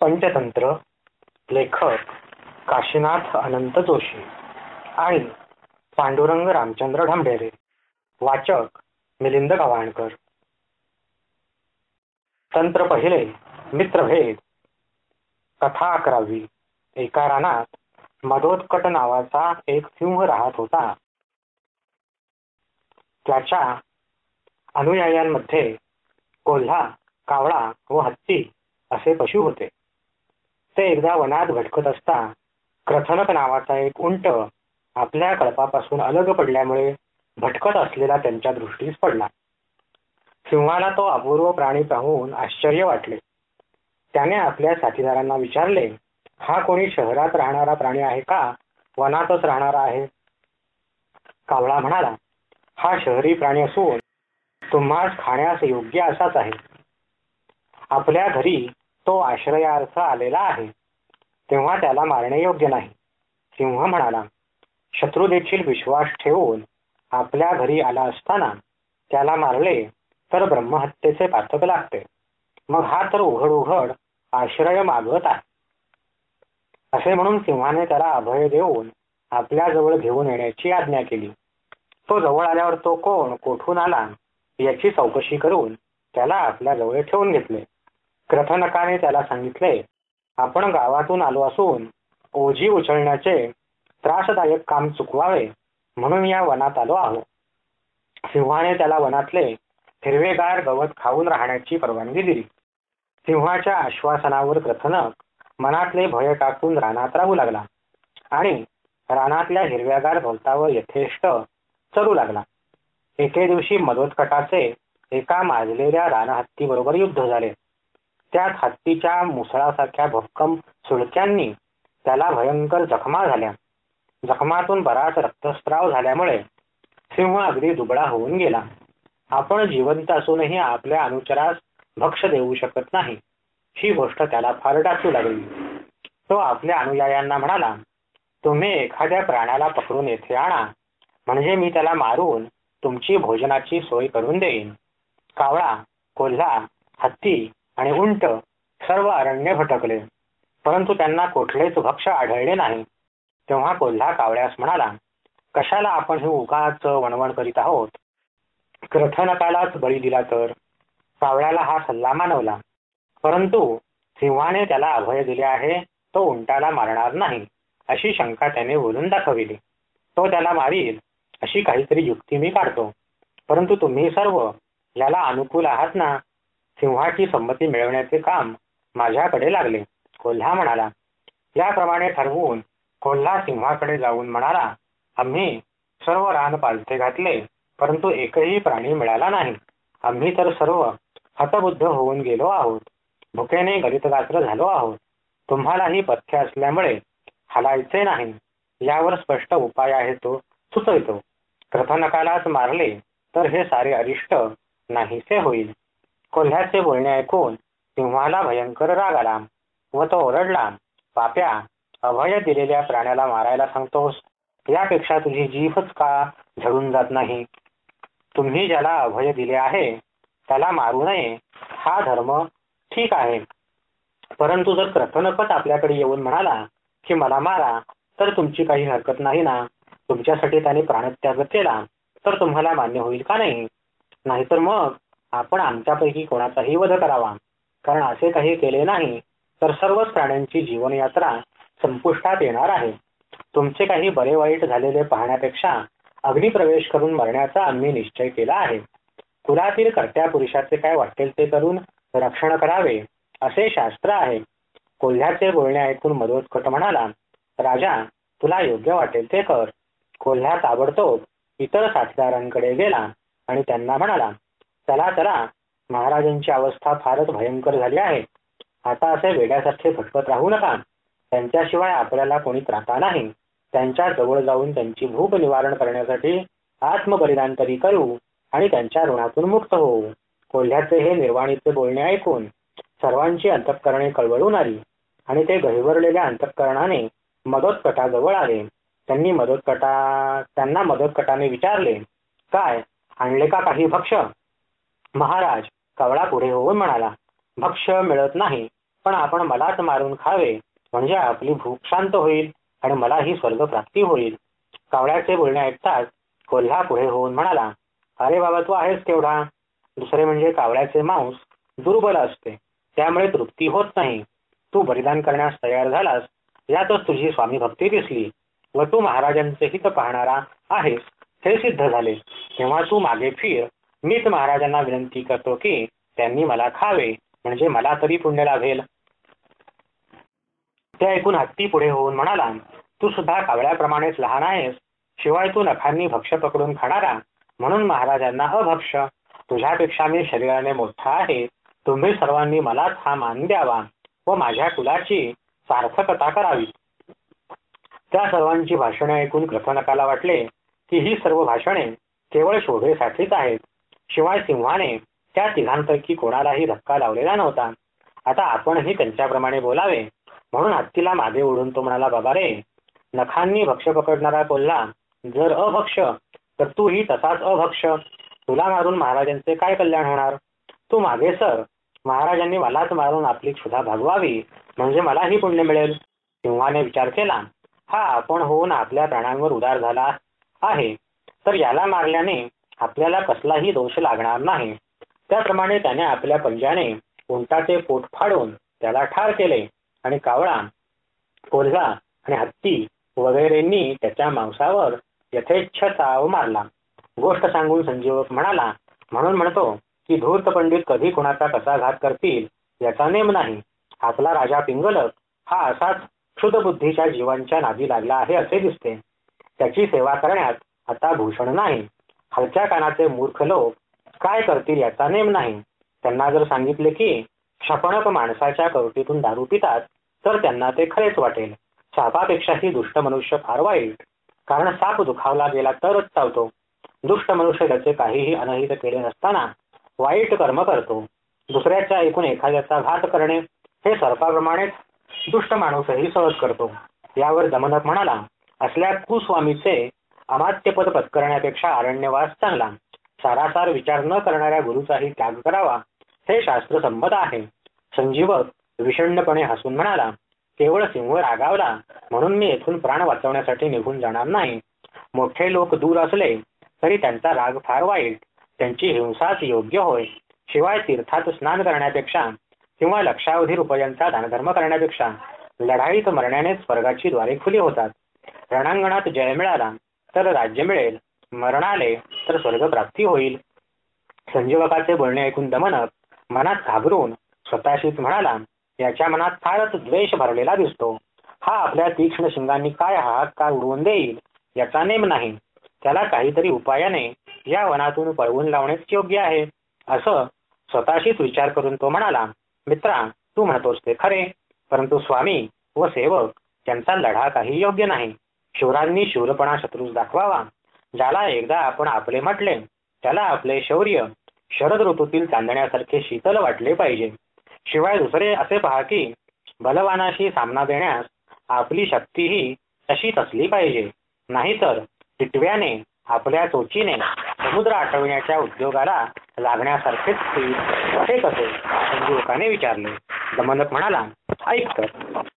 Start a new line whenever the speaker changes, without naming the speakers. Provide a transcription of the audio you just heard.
पंचतंत्र लेखक काशीनाथ अनंत जोशी आणि पांडुरंग रामचंद्र ढंभेरे वाचक मिलिंद गव्हाणकर तंत्र पहिले मित्रभेद. कथा अकरावी. एका रानात मधोत्कट नावाचा एक सिंह राहत होता. त्याच्या अनुयायांमध्ये कोल्हा कावळा व हत्ती असे पशु होते. ते एकदा वनात भटकत असता क्रथनक नावाचा एक उंट आपल्या कळपापासून अलग पडल्यामुळे भटकत असलेला त्यांच्या दृष्टीस पडला. सिंहाला तो अपूर्व प्राणी पाहून आश्चर्य वाटले. त्याने आपल्या साथीदारांना विचारले हा कोणी शहरात राहणारा प्राणी आहे का? वनातच राहणारा आहे. कावळा म्हणाला हा शहरी प्राणी असून तुम्हास खाण्यास योग्य असाच आहे. आपल्या घरी तो आश्रयार्थ आलेला आहे. तेव्हा त्याला मारणे योग्य नाही. सिंह म्हणाला शत्रू देखील विश्वास ठेवून आपल्या घरी आला असताना त्याला मारले तर ब्रह्महत्येचे पातक लागते. मग हा तर उघड उघड आश्रय मागत आहे. असे म्हणून सिंहाने त्याला अभय देऊन आपल्या जवळ घेऊन येण्याची आज्ञा केली. तो जवळ आल्यावर तो कोण कोठून आला याची चौकशी करून त्याला आपल्या जवळ ठेवून घेतले. क्रथनकाने त्याला सांगितले आपण गावातून आलो असून ओझी उचलण्याचे त्रासदायक काम चुकवावे म्हणून या वनात आलो आहोत. सिंहाने त्याला वनातले हिरवेगार गवत खाऊन राहण्याची परवानगी दिली. सिंहाच्या आश्वासनावर क्रथनक मनातले भय टाकून रानात राहू लागला आणि रानातल्या हिरव्यागार भवतावर यथेष्ट चरू लागला. एके दिवशी मदोत्कटाचे एका माजलेल्या रानहत्ती बरोबर युद्ध झाले. त्यात हत्तीच्या मुसळासारख्या भक्कम सुळक्यांनी त्याला भयंकर जखमा झाल्या. जखमातून बराच रक्तस्त्राव झाल्यामुळे सिंह अगदी दुबळा होऊन गेला. आपण जिवंत असूनही आपल्या अनुचरास भक्ष देऊ शकत नाही. ही गोष्ट त्याला फार डाचू लागली. तो आपल्या अनुयायांना म्हणाला तुम्ही एखाद्या प्राण्याला पकडून येथे आणा. म्हणजे मी त्याला मारून तुमची भोजनाची सोय करून देईन. कावळा कोल्हा हत्ती आणि उंट सर्व अरण्य भटकले. परंतु त्यांना कुठलेच भक्ष आढळले नाही. तेव्हा कोल्हा कावळ्यास म्हणाला कशाला आपण हे उगाच वणवण करीत आहोत? क्रथनकालाच बळी दिला तर. कावळ्याला हा सल्ला मानवला. परंतु सिंहाने त्याला अभय दिले आहे तो उंटाला मारणार नाही अशी शंका त्याने बोलून दाखविली. तो त्याला मारील अशी काहीतरी युक्ती मी काढतो. परंतु तुम्ही सर्व याला अनुकूल आहात ना? सिंहाची संमती मिळवण्याचे काम माझ्याकडे लागले. कोल्हा म्हणाला याप्रमाणे ठरवून कोल्हा सिंहाकडे जाऊन म्हणाला आम्ही सर्व रान पालथे घातले परंतु एकही प्राणी मिळाला नाही. आम्ही तर सर्व हतबुद्ध होऊन गेलो आहोत. भुकेने गलितगात्र झालो आहोत. तुम्हालाही पथ्य असल्यामुळे हलायचे नाही. यावर स्पष्ट उपाय आहे तो सुचवितो. प्रथनकालाच मारले तर हे सारे अरिष्ट नाहीसे होईल. कोल्ह्याचे बोलणे ऐकून सिंहाला भयंकर राग आला व तो ओरडला पाप्या अभय दिलेल्या प्राण्याला मारायला सांगतोस? यापेक्षा तुझी जीभच का झडून जात नाही? तुम्ही ज्याला अभय दिले आहे त्याला मारू नये. हा धर्म ठीक आहे. परंतु जर प्रथनकच आपल्याकडे येऊन म्हणाला की मला मारा तर तुमची काही हरकत नाही ना? तुमच्यासाठी त्याने प्राणत्याग केला तर तुम्हाला मान्य होईल का नाही? नाहीतर मग आपण आमच्यापैकी कोणाचाही वध करावा. कारण असे काही केले नाही तर सर्वच प्राण्यांची जीवनयात्रा संपुष्टात येणार आहे. तुमचे काही बरे वाईट झालेले पाहण्यापेक्षा अग्निप्रवेश करून मरण्याचा आम्ही निश्चय केला आहे. कुलातील कर्त्या पुरुषाचे काय वाटेल ते करून रक्षण करावे असे शास्त्र आहे. कोल्ह्याचे बोलणे ऐकून मधोत्कट म्हणाला राजा तुला योग्य वाटेल ते कर. कोल्हा ताबडतोब इतर साथीदारांकडे गेला आणि त्यांना म्हणाला चला चला महाराजांची अवस्था फारच भयंकर झाली आहे. आता असे वेड्यासारखे भटकत राहू नका. त्यांच्याशिवाय आपल्याला कोणी त्राता नाही. त्यांच्या जवळ जाऊन त्यांची भूक निवारण करण्यासाठी आत्मबलिदान तरी करू आणि त्यांच्या ऋणातून मुक्त होऊ. कोल्ह्याचे हे निर्वाणीचे बोलणे ऐकून सर्वांची अंतःकरणे कळवळून आली. आणि ते गहिवरलेल्या अंतःकरणाने मदतकटाजवळ आले. त्यांनी मदतकटा त्यांना मदतकटाने विचारले काय आणले का काही भक्ष महाराज कवळा पुढे होऊन म्हणाला भक्ष मिळत नाही पण आपण मलाच मारून खावे म्हणजे आपली भूक शांत होईल आणि मला ही स्वर्ग प्राप्ती होईल. कावळ्याचे बोलणे ऐकताच कोल्हा पुढे होऊन म्हणाला अरे बाबा तू आहेस केवढा? दुसरे म्हणजे कावळ्याचे मांस दुर्बल असते त्यामुळे तृप्ती होत नाही. तू बलिदान करण्यास तयार झालास यातच तुझी स्वामी भक्ती दिसली. व तू महाराजांचे हित पाहणारा आहेस हे सिद्ध झाले. तेव्हा तू मागे फिर मीच महाराजांना विनंती करतो की त्यांनी मला खावे म्हणजे मला तरी पुण्य लाभेल. ते ऐकून हत्ती पुढे होऊन म्हणाला तू सुद्धा कावळ्याप्रमाणेच लहान आहेस शिवाय तू नखांनी भक्ष पकडून खाणारा म्हणून महाराजांना अभक्ष तुझ्यापेक्षा मी शरीराने मोठा आहे तुम्ही सर्वांनी मलाच हा मान द्यावा व माझ्या कुलाची सार्थकता करावी. त्या सर्वांची भाषणे ऐकून कृतनकाला वाटले की ही सर्व भाषणे केवळ शोभेसाठीच आहेत. शिवाय सिंहाने त्या तिघांपैकी कोणालाही धक्का लावलेला नव्हता. आता आपणही त्यांच्याप्रमाणे बोलावे. म्हणून हत्तीला मागे ओढून तो म्हणाला बाबा रे नखांनी भक्ष पकडणारा कोल्हा जर अभक्ष तर तूही तसाच अभक्ष. तुला मारून महाराजांचे काय कल्याण होणार? तू मागे सर. महाराजांनी मलाच मारून आपली क्षुधा भागवावी म्हणजे मलाही पुण्य मिळेल. सिंहाने विचार केला हा आपण होऊन आपल्या प्राणांवर उदार झाला आहे. तर याला मारल्याने आपल्याला कसलाही दोष लागणार नाही. त्याप्रमाणे त्याने आपल्या पंजाने उंटाचे पोट फाडून त्याला ठार केले आणि कावळा कोल्हा आणि हत्ती वगैरेंनी त्याच्या मांसावर यथेच्छ चाव मारला. गोष्ट सांगून संजीवक म्हणाला म्हणून म्हणतो की धूर्त पंडित कधी कुणाचा कसा घात करतील याचा नेम नाही. आपला राजा पिंगलक हा असाच क्षुद बुद्धीच्या जीवांच्या नादी लागला आहे असे दिसते. त्याची सेवा करण्यात आता भूषण नाही. खालच्या कानाचे मूर्ख लोक काय करतील याचा नेम नाही. त्यांना जर सांगितले की क्षपणक माणसाच्या कवटीतून दारू पितात तर त्यांना ते खरेच वाटेल. सापापेक्षाही दुष्ट मनुष्य फार वाईट. कारण साप दुखावला गेला तरच चावतो. दुष्ट मनुष्य त्याचे काहीही अनहित केले नसताना वाईट कर्म करतो. दुसऱ्याच्या ऐकून एखाद्याचा घात करणे हे सर्पाप्रमाणेच दुष्ट माणूसही सहज करतो. यावर दमनक म्हणाला असल्या कुस्वामीचे अमात्यपद पत्करण्यापेक्षा अरण्यवास चांगला. सारासार विचार न करणाऱ्या गुरुचाही त्याग करावा हे शास्त्र संमत आहे. संजीवक विषण्णपणे हसून म्हणाला केवळ सिंह रागावला म्हणून मी येथून प्राण वाचवण्यासाठी निघून जाणार नाही. मोठे लोक दूर असले तरी त्यांचा राग फार वाईट. त्यांची हिंसाच योग्य होय. शिवाय तीर्थात स्नान करण्यापेक्षा किंवा लक्षावधी रुपयांचा दानधर्म करण्यापेक्षा लढाईत मरण्याने स्वर्गाची द्वारे खुली होतात. रणांगणात जय मिळाला. तर राज्य मिळेल. मरणाले तर स्वर्गप्राप्ती होईल. संजीवकाचे बोलणे ऐकून दमनक मनात घाबरून स्वतःशीच म्हणाला याच्या मनात फारच द्वेष भरलेला दिसतो. हा आपल्या तीक्ष्ण शिंगांनी काय हाहाकार उडवून देईल याचा नेम नाही. त्याला काहीतरी उपायाने या वनातून पळवून लावणेच योग्य आहे. असं स्वतःशीच विचार करून तो म्हणाला मित्रा तू म्हणतोस ते खरे परंतु स्वामी व सेवक त्यांचा लढा काही योग्य नाही. शूरांनी शूरपणा शत्रूस दाखवावा. ज्याला एकदा आपण आपले म्हटले त्याला आपले शौर्य शरद ऋतूतील चांदण्यासारखे शीतल वाटले पाहिजे. शिवाय दुसरे असे पहा की बलवानाशी सामना देण्यास आपली शक्तीही तशीच असली पाहिजे. नाहीतर टिटव्याने आपल्या चोचीने समुद्र आठवण्याच्या उद्योगाला लागण्यासारखेच ते कसे? संजीवकाने विचारले. दमनक म्हणाला ऐक तर.